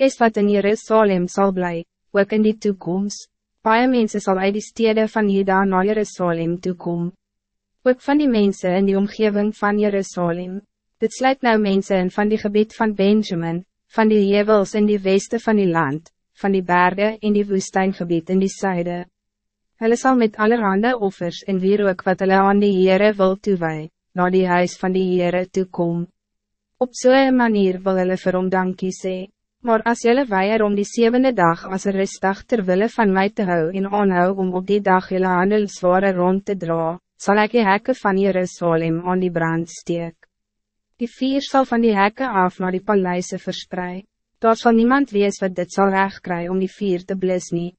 is wat in Jerusalem zal blij, ook in die toekomst. Baie mense sal uit die stede van Juda na Jerusalem toekom. Ook van die mensen in die omgeving van Jerusalem. Dit sluit nou mensen in van die gebied van Benjamin, van die jevels in die weste van die land, van die bergen in die woestijngebied in die zuiden. Hulle sal met allerhande offers en wierook wat hulle aan die Heere wil toewee, na die huis van die Heere toekom. Op zo'n manier wil hulle vir hom dankie sê. Maar als jullie weier om die zevende dag als een rustdag terwille van mij te hou en aanhou om op die dag jullie handelsware rond te dra, zal ik die hekken van Jerusalem aan die brand steek. Die vier zal van die hekken af naar die paleise verspreid. Daar zal niemand wees wat dit zal recht krijgen om die vier te blis nie.